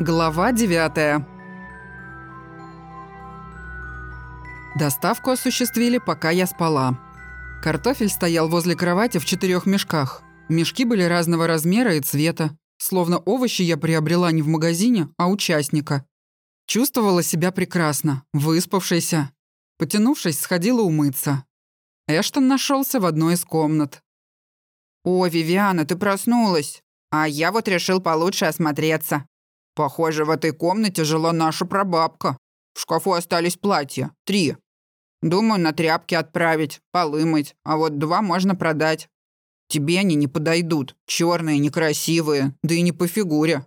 Глава 9 Доставку осуществили, пока я спала. Картофель стоял возле кровати в четырех мешках. Мешки были разного размера и цвета. Словно овощи я приобрела не в магазине, а участника. Чувствовала себя прекрасно, выспавшейся. Потянувшись, сходила умыться. Эштон нашелся в одной из комнат. «О, Вивиана, ты проснулась! А я вот решил получше осмотреться. Похоже, в этой комнате жила наша прабабка. В шкафу остались платья. Три. Думаю, на тряпки отправить, полы мыть, а вот два можно продать. Тебе они не подойдут. Черные, некрасивые, да и не по фигуре.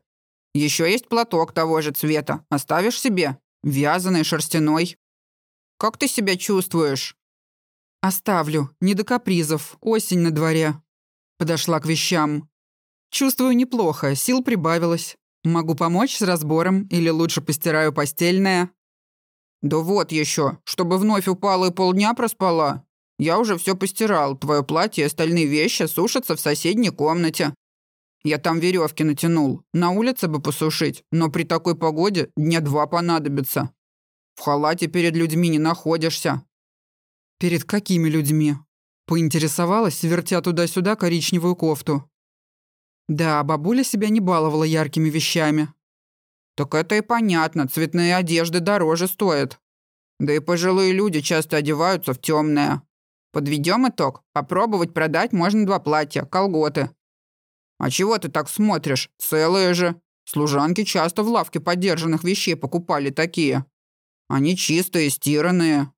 Еще есть платок того же цвета. Оставишь себе? Вязаный, шерстяной. Как ты себя чувствуешь? Оставлю. Не до капризов. Осень на дворе. Подошла к вещам. Чувствую неплохо, сил прибавилось. Могу помочь с разбором или лучше постираю постельное? Да вот еще, чтобы вновь упала и полдня проспала. Я уже все постирал. Твое платье и остальные вещи сушатся в соседней комнате. Я там веревки натянул. На улице бы посушить, но при такой погоде дня два понадобится. В халате перед людьми не находишься. Перед какими людьми? Поинтересовалась, вертя туда-сюда коричневую кофту. Да, бабуля себя не баловала яркими вещами. Так это и понятно, цветные одежды дороже стоят. Да и пожилые люди часто одеваются в темное. Подведем итог. Попробовать продать можно два платья, колготы. А чего ты так смотришь? Целые же. Служанки часто в лавке подержанных вещей покупали такие. Они чистые, стиранные.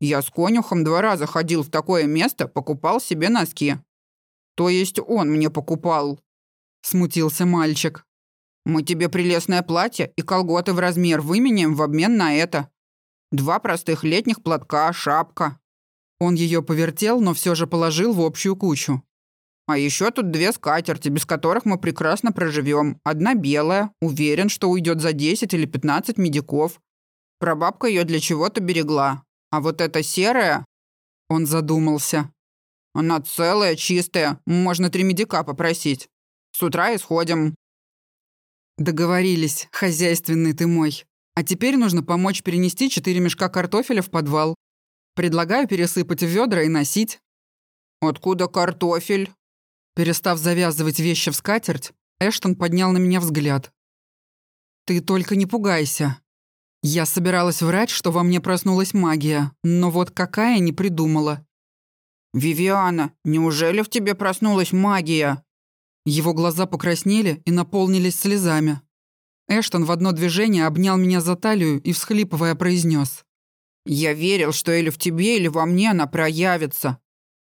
Я с конюхом два раза ходил в такое место, покупал себе носки. То есть он мне покупал. Смутился мальчик. Мы тебе прелестное платье и колготы в размер выменяем в обмен на это. Два простых летних платка, шапка. Он ее повертел, но все же положил в общую кучу. А еще тут две скатерти, без которых мы прекрасно проживем. Одна белая, уверен, что уйдет за 10 или 15 медиков. Прабабка ее для чего-то берегла. А вот эта серая... Он задумался. Она целая, чистая. Можно три медика попросить. С утра исходим. Договорились, хозяйственный ты мой. А теперь нужно помочь перенести четыре мешка картофеля в подвал. Предлагаю пересыпать в ведра и носить. Откуда картофель? Перестав завязывать вещи в скатерть, Эштон поднял на меня взгляд. «Ты только не пугайся. Я собиралась врать, что во мне проснулась магия, но вот какая не придумала». «Вивиана, неужели в тебе проснулась магия?» Его глаза покраснели и наполнились слезами. Эштон в одно движение обнял меня за талию и, всхлипывая, произнес: «Я верил, что или в тебе, или во мне она проявится.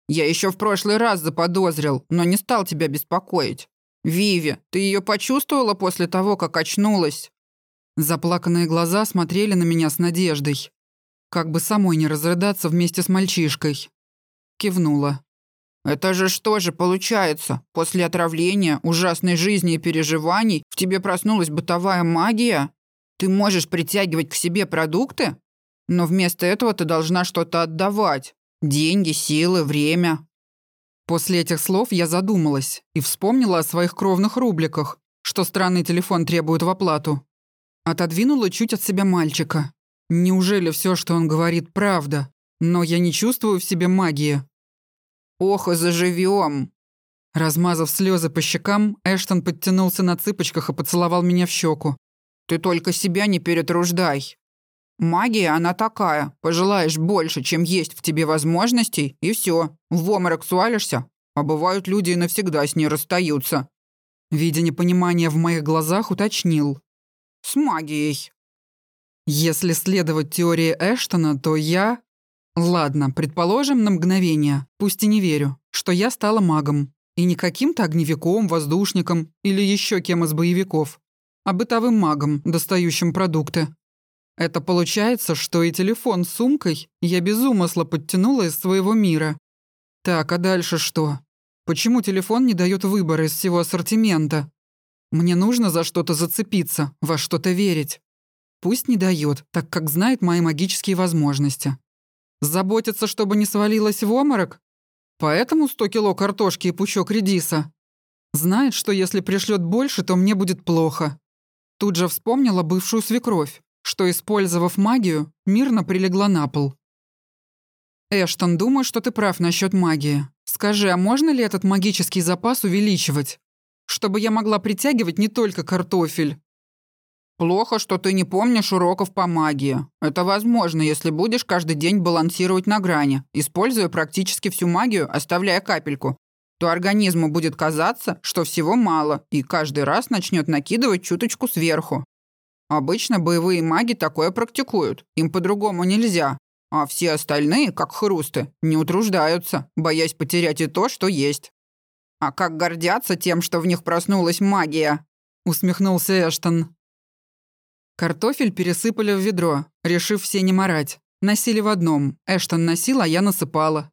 Я еще в прошлый раз заподозрил, но не стал тебя беспокоить. Виви, ты ее почувствовала после того, как очнулась?» Заплаканные глаза смотрели на меня с надеждой. Как бы самой не разрыдаться вместе с мальчишкой. Кивнула. «Это же что же получается? После отравления, ужасной жизни и переживаний в тебе проснулась бытовая магия? Ты можешь притягивать к себе продукты? Но вместо этого ты должна что-то отдавать. Деньги, силы, время». После этих слов я задумалась и вспомнила о своих кровных рубликах, что странный телефон требует в оплату. Отодвинула чуть от себя мальчика. Неужели все, что он говорит, правда? Но я не чувствую в себе магии. Ох, и заживем. Размазав слезы по щекам, Эштон подтянулся на цыпочках и поцеловал меня в щеку. «Ты только себя не перетруждай. Магия, она такая. Пожелаешь больше, чем есть в тебе возможностей, и все. В обморок свалишься. А бывают люди и навсегда с ней расстаются». Видя непонимание в моих глазах, уточнил. «С магией». Если следовать теории Эштона, то я Ладно, предположим на мгновение, пусть и не верю, что я стала магом. И не каким-то огневиком, воздушником или еще кем из боевиков, а бытовым магом, достающим продукты. Это получается, что и телефон с сумкой я без умысла подтянула из своего мира. Так, а дальше что? Почему телефон не дает выбора из всего ассортимента? Мне нужно за что-то зацепиться, во что-то верить. Пусть не дает, так как знает мои магические возможности. Заботиться, чтобы не свалилась в оморок? Поэтому сто кило картошки и пучок редиса? Знает, что если пришлет больше, то мне будет плохо. Тут же вспомнила бывшую свекровь, что, использовав магию, мирно прилегла на пол. «Эштон, думаю, что ты прав насчет магии. Скажи, а можно ли этот магический запас увеличивать? Чтобы я могла притягивать не только картофель?» «Плохо, что ты не помнишь уроков по магии. Это возможно, если будешь каждый день балансировать на грани, используя практически всю магию, оставляя капельку. То организму будет казаться, что всего мало, и каждый раз начнет накидывать чуточку сверху. Обычно боевые маги такое практикуют, им по-другому нельзя. А все остальные, как хрусты, не утруждаются, боясь потерять и то, что есть. А как гордятся тем, что в них проснулась магия?» Усмехнулся Эштон. Картофель пересыпали в ведро, решив все не морать. Носили в одном. Эштон носил, а я насыпала.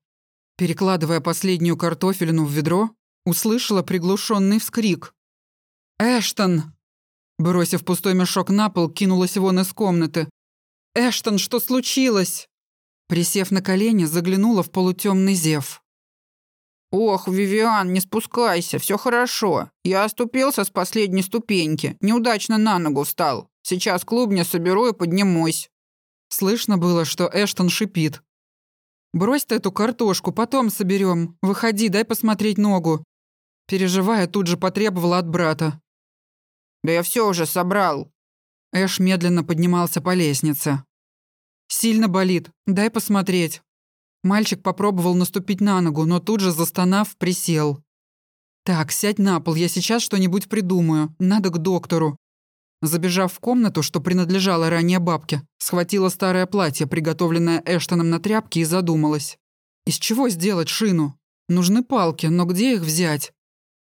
Перекладывая последнюю картофелину в ведро, услышала приглушенный вскрик. «Эштон!» Бросив пустой мешок на пол, кинулась вон из комнаты. «Эштон, что случилось?» Присев на колени, заглянула в полутемный зев. «Ох, Вивиан, не спускайся, все хорошо. Я оступился с последней ступеньки, неудачно на ногу встал. Сейчас клубня соберу и поднимусь». Слышно было, что Эштон шипит. «Брось ты эту картошку, потом соберем. Выходи, дай посмотреть ногу». Переживая, тут же потребовала от брата. «Да я все уже собрал». Эш медленно поднимался по лестнице. «Сильно болит. Дай посмотреть». Мальчик попробовал наступить на ногу, но тут же, застонав, присел. «Так, сядь на пол, я сейчас что-нибудь придумаю. Надо к доктору». Забежав в комнату, что принадлежала ранее бабке, схватила старое платье, приготовленное Эштоном на тряпке, и задумалась. Из чего сделать шину? Нужны палки, но где их взять?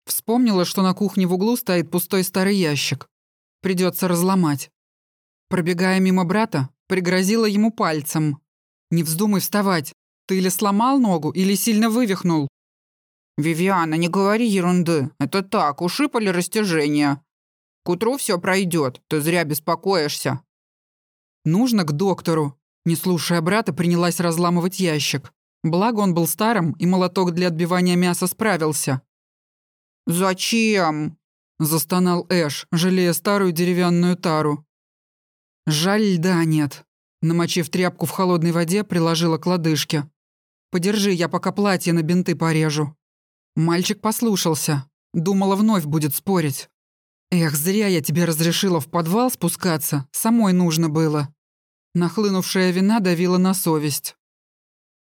Вспомнила, что на кухне в углу стоит пустой старый ящик. Придется разломать. Пробегая мимо брата, пригрозила ему пальцем. «Не вздумай вставать. Ты или сломал ногу, или сильно вывихнул». «Вивиана, не говори ерунды. Это так, ушиб или растяжение. К утру все пройдет. Ты зря беспокоишься». «Нужно к доктору». Не слушая брата, принялась разламывать ящик. Благо он был старым, и молоток для отбивания мяса справился. «Зачем?» – застонал Эш, жалея старую деревянную тару. «Жаль, льда нет». Намочив тряпку в холодной воде, приложила к лодыжке. «Подержи, я пока платье на бинты порежу». Мальчик послушался. Думала, вновь будет спорить. «Эх, зря я тебе разрешила в подвал спускаться. Самой нужно было». Нахлынувшая вина давила на совесть.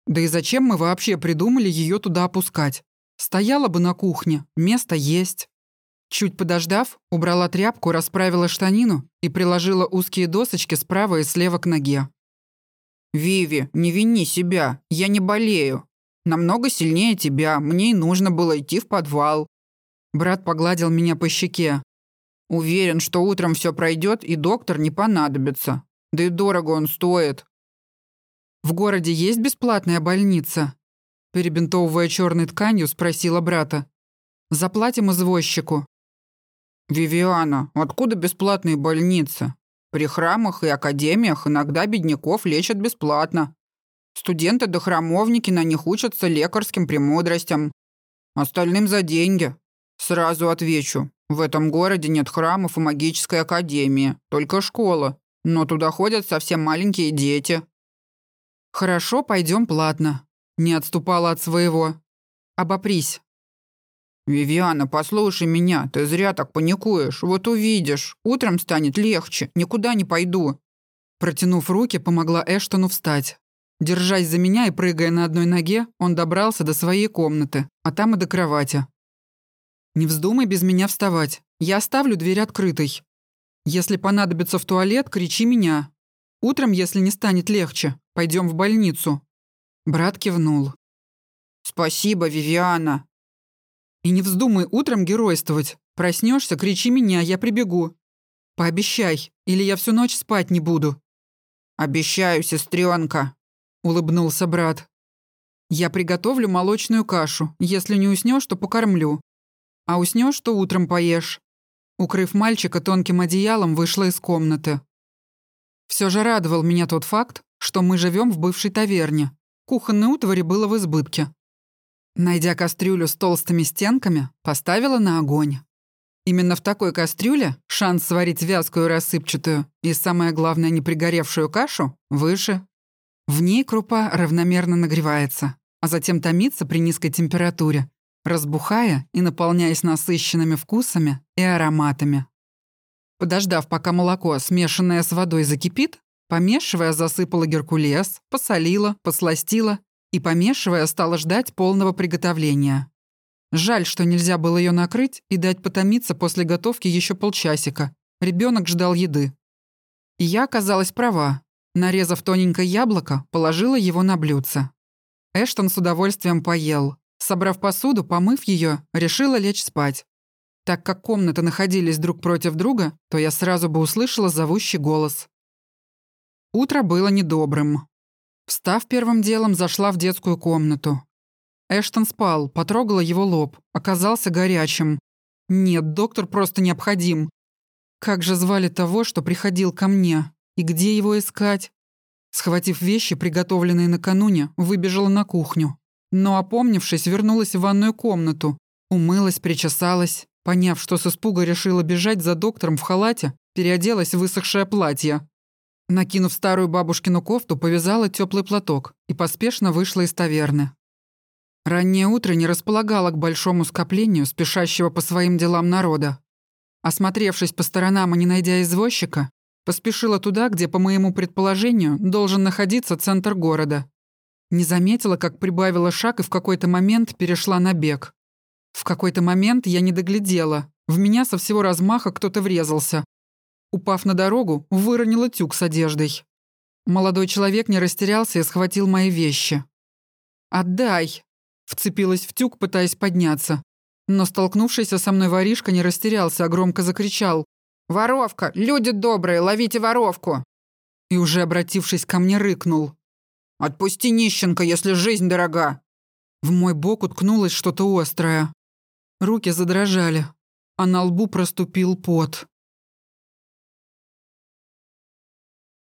Да и зачем мы вообще придумали ее туда опускать? Стояла бы на кухне, место есть. Чуть подождав, убрала тряпку, расправила штанину и приложила узкие досочки справа и слева к ноге. «Виви, не вини себя, я не болею. Намного сильнее тебя, мне и нужно было идти в подвал». Брат погладил меня по щеке. «Уверен, что утром все пройдет и доктор не понадобится. Да и дорого он стоит». «В городе есть бесплатная больница?» Перебинтовывая черной тканью, спросила брата. «Заплатим извозчику». «Вивиана, откуда бесплатные больницы? При храмах и академиях иногда бедняков лечат бесплатно. Студенты-дохрамовники на них учатся лекарским премудростям. Остальным за деньги. Сразу отвечу. В этом городе нет храмов и магической академии, только школа. Но туда ходят совсем маленькие дети». «Хорошо, пойдем платно», — не отступала от своего. «Обопрись». «Вивиана, послушай меня, ты зря так паникуешь. Вот увидишь, утром станет легче, никуда не пойду». Протянув руки, помогла Эштону встать. Держась за меня и прыгая на одной ноге, он добрался до своей комнаты, а там и до кровати. «Не вздумай без меня вставать. Я оставлю дверь открытой. Если понадобится в туалет, кричи меня. Утром, если не станет легче, пойдем в больницу». Брат кивнул. «Спасибо, Вивиана», и не вздумай утром геройствовать. Проснешься, кричи меня, я прибегу. Пообещай, или я всю ночь спать не буду». «Обещаю, сестренка», — улыбнулся брат. «Я приготовлю молочную кашу. Если не уснешь, то покормлю. А уснешь, то утром поешь». Укрыв мальчика тонким одеялом, вышла из комнаты. Все же радовал меня тот факт, что мы живем в бывшей таверне. Кухонной утвари было в избытке. Найдя кастрюлю с толстыми стенками, поставила на огонь. Именно в такой кастрюле шанс сварить вязкую рассыпчатую и, самое главное, не пригоревшую кашу выше. В ней крупа равномерно нагревается, а затем томится при низкой температуре, разбухая и наполняясь насыщенными вкусами и ароматами. Подождав, пока молоко, смешанное с водой, закипит, помешивая, засыпала геркулес, посолила, посластила и, помешивая, стала ждать полного приготовления. Жаль, что нельзя было ее накрыть и дать потомиться после готовки еще полчасика. Ребенок ждал еды. И я оказалась права. Нарезав тоненькое яблоко, положила его на блюдце. Эштон с удовольствием поел. Собрав посуду, помыв ее, решила лечь спать. Так как комнаты находились друг против друга, то я сразу бы услышала зовущий голос. Утро было недобрым. Встав первым делом, зашла в детскую комнату. Эштон спал, потрогала его лоб. Оказался горячим. Нет, доктор просто необходим. Как же звали того, что приходил ко мне? И где его искать? Схватив вещи, приготовленные накануне, выбежала на кухню. Но, опомнившись, вернулась в ванную комнату. Умылась, причесалась. Поняв, что с испуга решила бежать за доктором в халате, переоделась в высохшее платье. Накинув старую бабушкину кофту, повязала теплый платок и поспешно вышла из таверны. Раннее утро не располагало к большому скоплению спешащего по своим делам народа. Осмотревшись по сторонам и не найдя извозчика, поспешила туда, где, по моему предположению, должен находиться центр города. Не заметила, как прибавила шаг и в какой-то момент перешла на бег. В какой-то момент я не доглядела. В меня со всего размаха кто-то врезался. Упав на дорогу, выронила тюк с одеждой. Молодой человек не растерялся и схватил мои вещи. «Отдай!» Вцепилась в тюк, пытаясь подняться. Но столкнувшийся со мной воришка не растерялся, а громко закричал. «Воровка! Люди добрые, ловите воровку!» И уже обратившись ко мне, рыкнул. «Отпусти нищенка, если жизнь дорога!» В мой бок уткнулось что-то острое. Руки задрожали, а на лбу проступил пот.